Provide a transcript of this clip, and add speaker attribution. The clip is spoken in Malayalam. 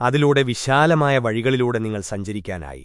Speaker 1: അതിലൂടെ വിശാലമായ വഴികളിലൂടെ നിങ്ങൾ സഞ്ചരിക്കാനായി.